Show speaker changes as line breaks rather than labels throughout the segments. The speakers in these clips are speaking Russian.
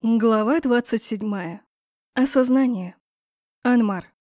Глава 27. Осознание. Анмар.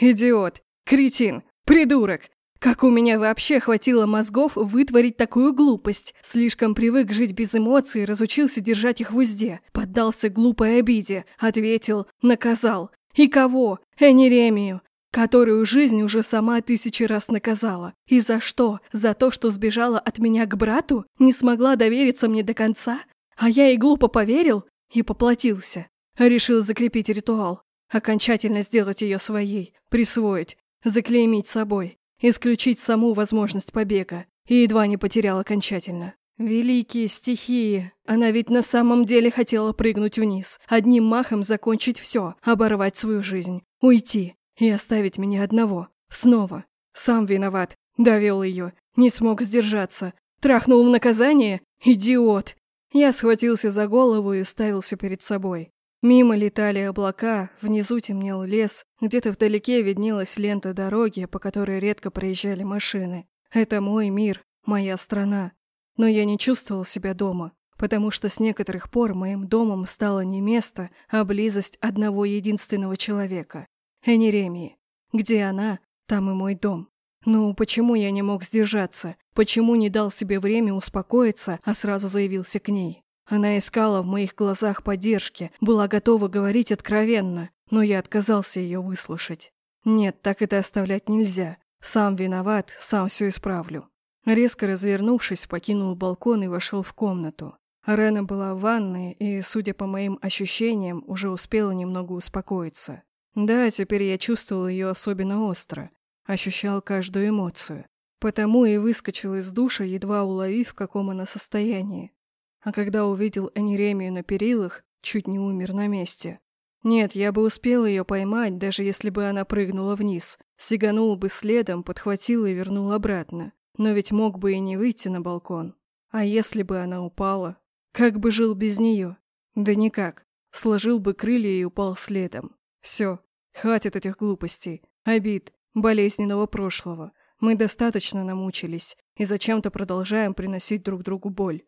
Идиот, кретин, придурок. Как у меня вообще хватило мозгов вытворить такую глупость? Слишком привык жить без эмоций, разучился держать их в узде. Поддался глупой обиде, ответил, наказал. И кого? Энеремию, которую жизнь уже сама тысячи раз наказала. И за что? За то, что сбежала от меня к брату? Не смогла довериться мне до конца? А я и глупо поверил и поплатился. Решил закрепить ритуал, окончательно сделать ее своей, присвоить, заклеймить собой, исключить саму возможность побега. И едва не потерял окончательно. Великие стихии. Она ведь на самом деле хотела прыгнуть вниз, одним махом закончить все, оборвать свою жизнь, уйти и оставить меня одного. Снова. Сам виноват. Довел ее. Не смог сдержаться. Трахнул в наказание? Идиот. Я схватился за голову и уставился перед собой. Мимо летали облака, внизу темнел лес, где-то вдалеке виднелась лента дороги, по которой редко проезжали машины. Это мой мир, моя страна. Но я не чувствовал себя дома, потому что с некоторых пор моим домом стало не место, а близость одного единственного человека – Энеремии. Где она, там и мой дом. Ну, почему я не мог сдержаться? Почему не дал себе время успокоиться, а сразу заявился к ней? Она искала в моих глазах поддержки, была готова говорить откровенно, но я отказался ее выслушать. Нет, так это оставлять нельзя. Сам виноват, сам все исправлю. Резко развернувшись, покинул балкон и вошел в комнату. Рена была в ванной и, судя по моим ощущениям, уже успела немного успокоиться. Да, теперь я чувствовал ее особенно остро ощущал каждую эмоцию. Потому и выскочил из душа, едва уловив, в каком она состоянии. А когда увидел Энеремию на перилах, чуть не умер на месте. Нет, я бы успел ее поймать, даже если бы она прыгнула вниз. Сиганул бы следом, подхватил и вернул обратно. Но ведь мог бы и не выйти на балкон. А если бы она упала? Как бы жил без нее? Да никак. Сложил бы крылья и упал следом. Все, хватит этих глупостей, обид, болезненного прошлого. Мы достаточно намучились и зачем-то продолжаем приносить друг другу боль.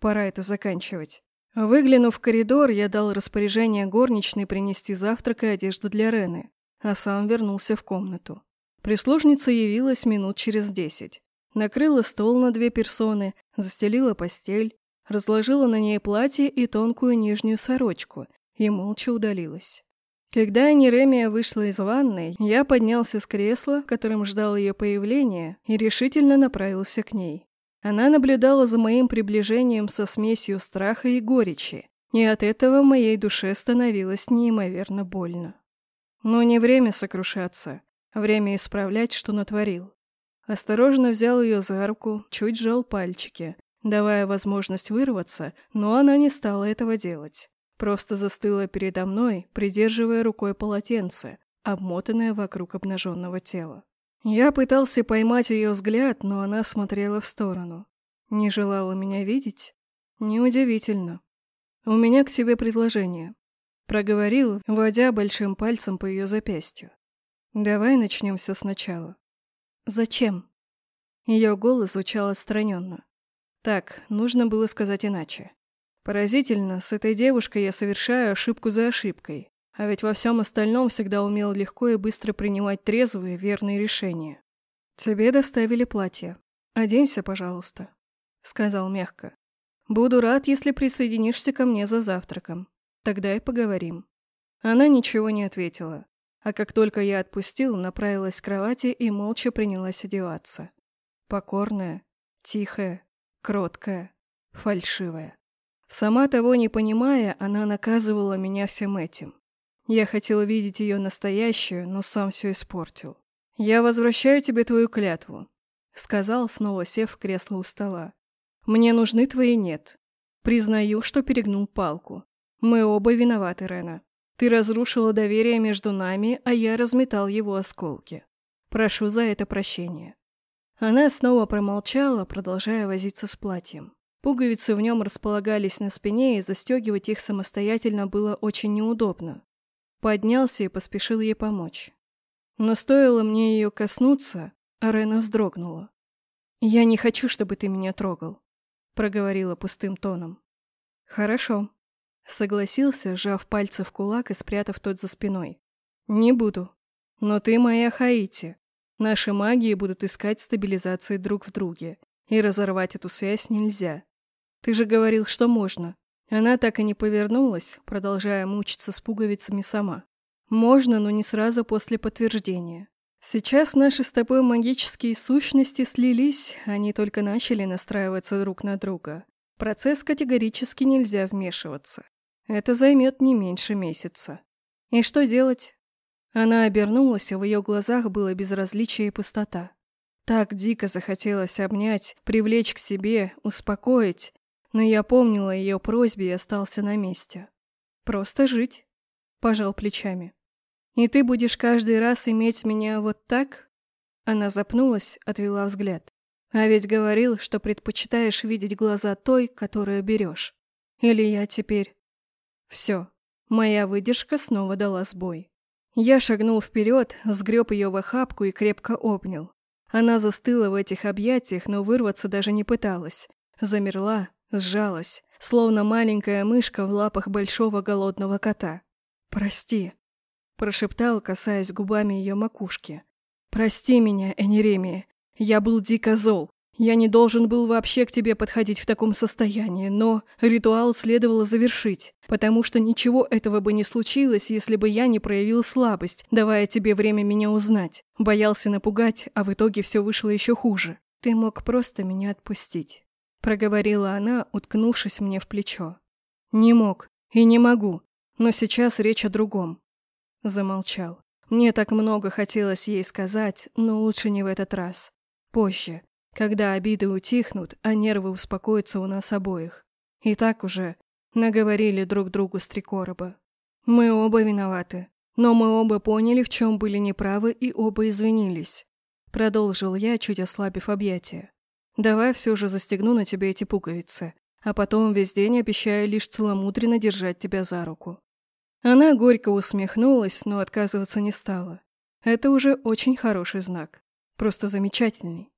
Пора это заканчивать. Выглянув в коридор, я дал распоряжение горничной принести завтрак и одежду для Рены, а сам вернулся в комнату. Прислужница явилась минут через десять. Накрыла стол на две персоны, застелила постель, разложила на ней платье и тонкую нижнюю сорочку и молча удалилась. Когда Неремия вышла из ванной, я поднялся с кресла, которым ждал ее появления, и решительно направился к ней. Она наблюдала за моим приближением со смесью страха и горечи, и от этого моей душе становилось неимоверно больно. Но не время сокрушаться, а время исправлять, что натворил. Осторожно взял ее за руку, чуть сжал пальчики, давая возможность вырваться, но она не стала этого делать. Просто застыла передо мной, придерживая рукой полотенце, обмотанное вокруг обнаженного тела. Я пытался поймать ее взгляд, но она смотрела в сторону. Не желала меня видеть? Неудивительно. У меня к тебе предложение. Проговорил, водя большим пальцем по ее запястью. Давай начнем все сначала. Зачем? Ее голос звучал отстраненно. Так, нужно было сказать иначе. Поразительно, с этой девушкой я совершаю ошибку за ошибкой, а ведь во всем остальном всегда умел легко и быстро принимать трезвые, верные решения. «Тебе доставили платье. Оденься, пожалуйста», — сказал мягко. «Буду рад, если присоединишься ко мне за завтраком. Тогда и поговорим». Она ничего не ответила, а как только я отпустил, направилась к кровати и молча принялась одеваться. Покорная, тихая, кроткая, фальшивая. Сама того не понимая, она наказывала меня всем этим. Я хотела видеть ее настоящую, но сам все испортил. «Я возвращаю тебе твою клятву», — сказал, снова сев в кресло у стола. «Мне нужны твои нет. Признаю, что перегнул палку. Мы оба виноваты, Рена. Ты разрушила доверие между нами, а я разметал его осколки. Прошу за это прощения». Она снова промолчала, продолжая возиться с платьем. Пуговицы в нем располагались на спине, и застегивать их самостоятельно было очень неудобно. Поднялся и поспешил ей помочь. Но стоило мне ее коснуться, Рена вздрогнула. «Я не хочу, чтобы ты меня трогал», — проговорила пустым тоном. «Хорошо», — Согласился, сжав пальцы в кулак и спрятав тот за спиной. «Не буду. Но ты моя Хаити. Наши магии будут искать стабилизации друг в друге. И разорвать эту связь нельзя. Ты же говорил, что можно. Она так и не повернулась, продолжая мучиться с пуговицами сама. Можно, но не сразу после подтверждения. Сейчас наши с тобой магические сущности слились, они только начали настраиваться друг на друга. Процесс категорически нельзя вмешиваться. Это займет не меньше месяца. И что делать? Она обернулась, а в ее глазах было безразличие и пустота. Так дико захотелось обнять, привлечь к себе, успокоить, но я помнила ее просьбе и остался на месте. «Просто жить», – пожал плечами. «И ты будешь каждый раз иметь меня вот так?» Она запнулась, отвела взгляд. «А ведь говорил, что предпочитаешь видеть глаза той, которую берешь. Или я теперь...» Все, моя выдержка снова дала сбой. Я шагнул вперед, сгреб ее в охапку и крепко обнял. Она застыла в этих объятиях, но вырваться даже не пыталась. Замерла, сжалась, словно маленькая мышка в лапах большого голодного кота. «Прости», – прошептал, касаясь губами ее макушки. «Прости меня, Энеремия. Я был дико зол. Я не должен был вообще к тебе подходить в таком состоянии, но ритуал следовало завершить, потому что ничего этого бы не случилось, если бы я не проявил слабость, давая тебе время меня узнать. Боялся напугать, а в итоге все вышло еще хуже. Ты мог просто меня отпустить проговорила она, уткнувшись мне в плечо. «Не мог и не могу, но сейчас речь о другом». Замолчал. Мне так много хотелось ей сказать, но лучше не в этот раз. Позже, когда обиды утихнут, а нервы успокоятся у нас обоих. И так уже наговорили друг другу с три короба. Мы оба виноваты, но мы оба поняли, в чем были неправы, и оба извинились. Продолжил я, чуть ослабив объятия. Давай все же застегну на тебе эти пуговицы, а потом весь день обещаю лишь целомудренно держать тебя за руку». Она горько усмехнулась, но отказываться не стала. Это уже очень хороший знак. Просто замечательный.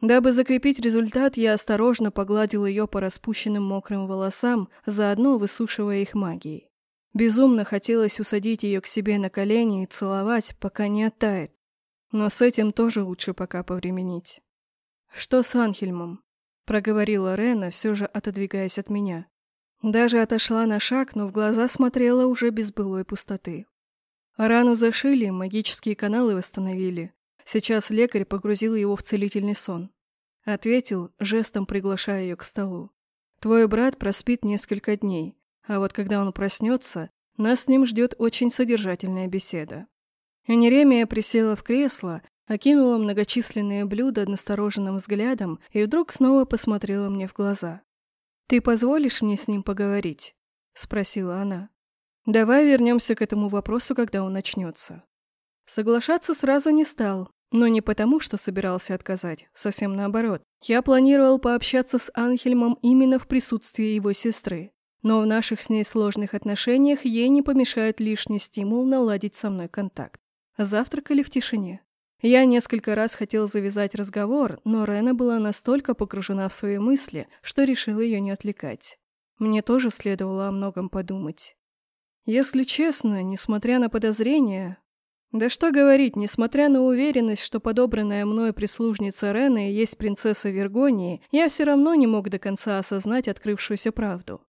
Дабы закрепить результат, я осторожно погладил ее по распущенным мокрым волосам, заодно высушивая их магией. Безумно хотелось усадить ее к себе на колени и целовать, пока не оттает. Но с этим тоже лучше пока повременить. «Что с Анхельмом?» – проговорила Рена, все же отодвигаясь от меня. Даже отошла на шаг, но в глаза смотрела уже без былой пустоты. Рану зашили, магические каналы восстановили. Сейчас лекарь погрузил его в целительный сон. Ответил, жестом приглашая ее к столу. «Твой брат проспит несколько дней, а вот когда он проснется, нас с ним ждет очень содержательная беседа». Энеремия присела в кресло, окинула многочисленные блюда настороженным взглядом и вдруг снова посмотрела мне в глаза. «Ты позволишь мне с ним поговорить?» – спросила она. «Давай вернемся к этому вопросу, когда он начнется». Соглашаться сразу не стал, но не потому, что собирался отказать, совсем наоборот. Я планировал пообщаться с Анхельмом именно в присутствии его сестры. Но в наших с ней сложных отношениях ей не помешает лишний стимул наладить со мной контакт. Завтракали в тишине. Я несколько раз хотел завязать разговор, но Рена была настолько погружена в свои мысли, что решил ее не отвлекать. Мне тоже следовало о многом подумать. Если честно, несмотря на подозрения... Да что говорить, несмотря на уверенность, что подобранная мной прислужница Рены есть принцесса Вергонии, я все равно не мог до конца осознать открывшуюся правду.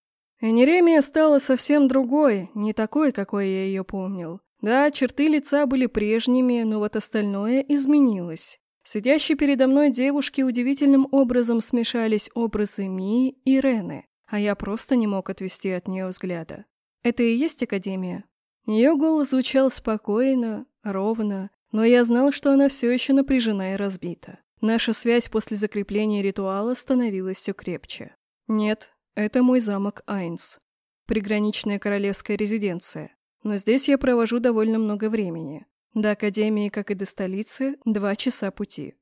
Энеремия стала совсем другой, не такой, какой я ее помнил. Да, черты лица были прежними, но вот остальное изменилось. Сидящей передо мной девушки удивительным образом смешались образы Мии и Рены, а я просто не мог отвести от нее взгляда. Это и есть Академия? Ее голос звучал спокойно, ровно, но я знал, что она все еще напряжена и разбита. Наша связь после закрепления ритуала становилась все крепче. Нет, это мой замок Айнс. Приграничная королевская резиденция но здесь я провожу довольно много времени. До Академии, как и до столицы, два часа пути.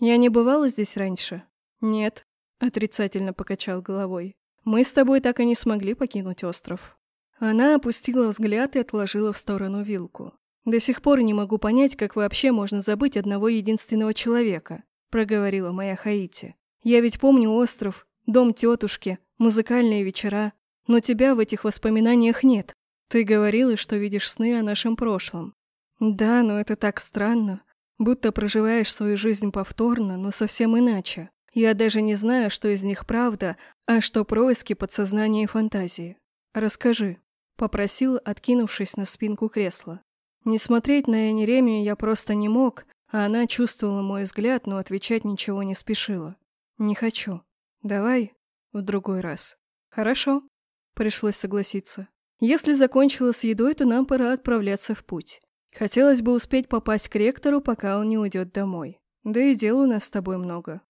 Я не бывала здесь раньше? Нет, отрицательно покачал головой. Мы с тобой так и не смогли покинуть остров. Она опустила взгляд и отложила в сторону вилку. «До сих пор не могу понять, как вообще можно забыть одного единственного человека», проговорила моя Хаити. «Я ведь помню остров, дом тетушки, музыкальные вечера. Но тебя в этих воспоминаниях нет. Ты говорила, что видишь сны о нашем прошлом. Да, но это так странно. Будто проживаешь свою жизнь повторно, но совсем иначе. Я даже не знаю, что из них правда, а что происки подсознания и фантазии. Расскажи. Попросил, откинувшись на спинку кресла. Не смотреть на Энеремию я просто не мог, а она чувствовала мой взгляд, но отвечать ничего не спешила. «Не хочу. Давай в другой раз». «Хорошо», — пришлось согласиться. «Если закончила с едой, то нам пора отправляться в путь. Хотелось бы успеть попасть к ректору, пока он не уйдет домой. Да и дел у нас с тобой много».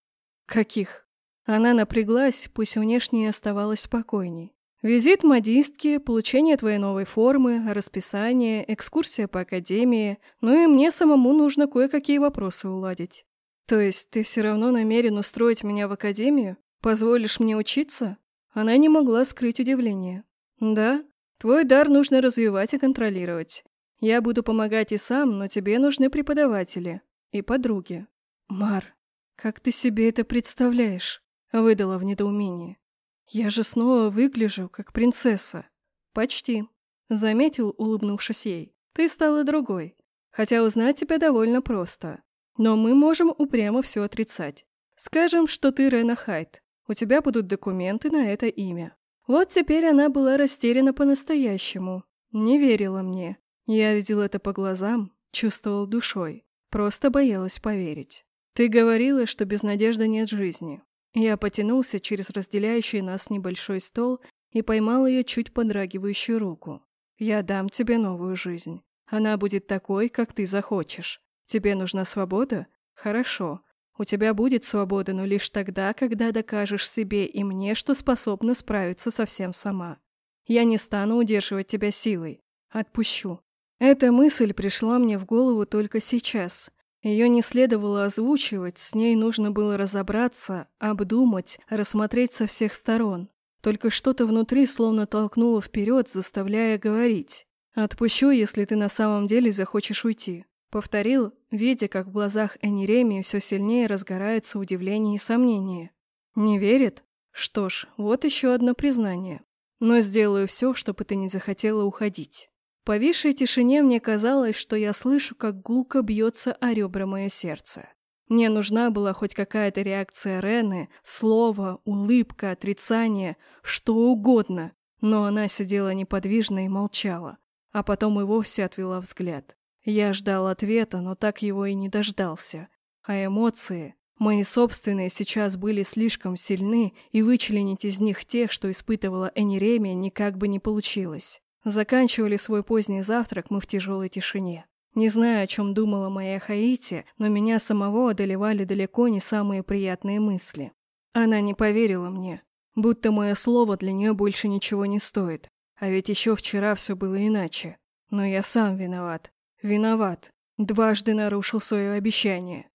«Каких?» Она напряглась, пусть внешне оставалась спокойней. Визит модистки, получение твоей новой формы, расписание, экскурсия по академии, ну и мне самому нужно кое-какие вопросы уладить. То есть ты все равно намерен устроить меня в академию? Позволишь мне учиться? Она не могла скрыть удивление. Да, твой дар нужно развивать и контролировать. Я буду помогать и сам, но тебе нужны преподаватели и подруги. Мар, как ты себе это представляешь? Выдала в недоумении. «Я же снова выгляжу, как принцесса». «Почти», — заметил, улыбнувшись ей. «Ты стала другой. Хотя узнать тебя довольно просто. Но мы можем упрямо все отрицать. Скажем, что ты Рена Хайт. У тебя будут документы на это имя». Вот теперь она была растеряна по-настоящему. Не верила мне. Я видел это по глазам, чувствовал душой. Просто боялась поверить. Ты говорила, что без надежды нет жизни. Я потянулся через разделяющий нас небольшой стол и поймал ее чуть подрагивающую руку. «Я дам тебе новую жизнь. Она будет такой, как ты захочешь. Тебе нужна свобода? Хорошо. У тебя будет свобода, но лишь тогда, когда докажешь себе и мне, что способна справиться совсем сама. Я не стану удерживать тебя силой. Отпущу». Эта мысль пришла мне в голову только сейчас – ее не следовало озвучивать, с ней нужно было разобраться, обдумать, рассмотреть со всех сторон. Только что-то внутри словно толкнуло вперед, заставляя говорить. «Отпущу, если ты на самом деле захочешь уйти», — повторил, видя, как в глазах Энеремии все сильнее разгораются удивление и сомнение. «Не верит? Что ж, вот еще одно признание. Но сделаю все, чтобы ты не захотела уходить». В повисшей тишине мне казалось, что я слышу, как гулко бьется о ребра мое сердце. Мне нужна была хоть какая-то реакция Рены, слово, улыбка, отрицание, что угодно, но она сидела неподвижно и молчала, а потом и вовсе отвела взгляд. Я ждал ответа, но так его и не дождался. А эмоции, мои собственные, сейчас были слишком сильны, и вычленить из них тех, что испытывала Энеремия, никак бы не получилось. Заканчивали свой поздний завтрак мы в тяжелой тишине. Не знаю, о чем думала моя Хаити, но меня самого одолевали далеко не самые приятные мысли. Она не поверила мне, будто мое слово для нее больше ничего не стоит. А ведь еще вчера все было иначе. Но я сам виноват. Виноват. Дважды нарушил свое обещание.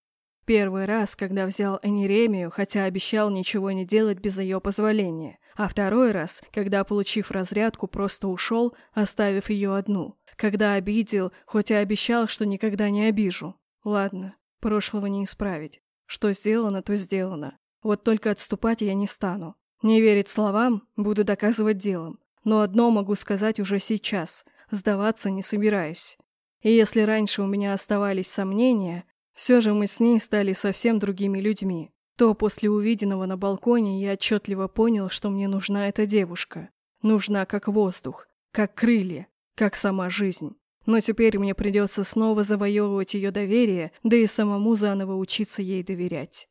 Первый раз, когда взял Энеремию, хотя обещал ничего не делать без ее позволения а второй раз, когда, получив разрядку, просто ушел, оставив ее одну. Когда обидел, хоть и обещал, что никогда не обижу. Ладно, прошлого не исправить. Что сделано, то сделано. Вот только отступать я не стану. Не верить словам, буду доказывать делом. Но одно могу сказать уже сейчас. Сдаваться не собираюсь. И если раньше у меня оставались сомнения, все же мы с ней стали совсем другими людьми то после увиденного на балконе я отчетливо понял, что мне нужна эта девушка. Нужна как воздух, как крылья, как сама жизнь. Но теперь мне придется снова завоевывать ее доверие, да и самому заново учиться ей доверять.